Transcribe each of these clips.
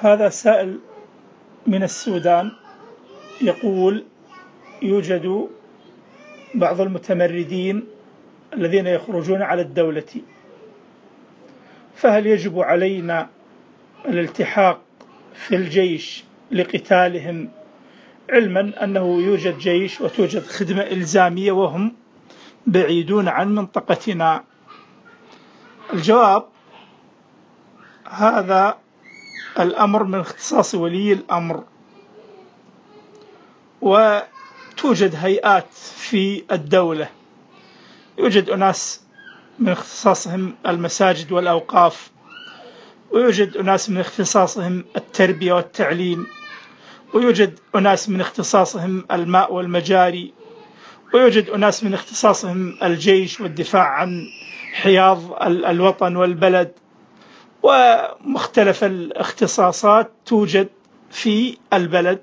هذا سائل من السودان يقول يوجد بعض المتمردين الذين يخرجون على الدولة فهل يجب علينا الالتحاق في الجيش لقتالهم علما أنه يوجد جيش وتوجد خدمة إلزامية وهم بعيدون عن منطقتنا؟ الجواب هذا الأمر من اختصاص ولي الأمر. وتوجد هيئات في الدولة. يوجد أناس من اختصاصهم المساجد والأوقاف. ويوجد أناس من اختصاصهم التربية والتعليم. ويوجد أناس من اختصاصهم الماء والمجاري. ويوجد أناس من اختصاصهم الجيش والدفاع عن حياض الوطن والبلد. ومختلف الاختصاصات توجد في البلد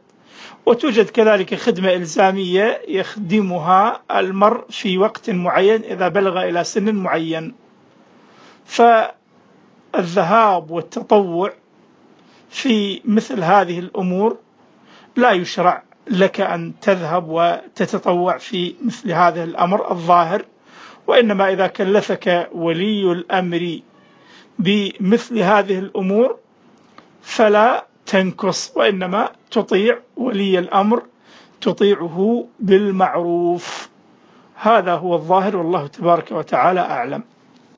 وتوجد كذلك خدمة إلزامية يخدمها المرء في وقت معين إذا بلغ إلى سن معين. فالذهاب والتطوع في مثل هذه الأمور لا يشرع لك أن تذهب وتتطوع في مثل هذا الأمر الظاهر وإنما إذا كلفك ولي الأمر بمثل هذه الأمور فلا تنكص وإنما تطيع ولي الأمر تطيعه بالمعروف. هذا هو الظاهر والله تبارك وتعالى أعلم.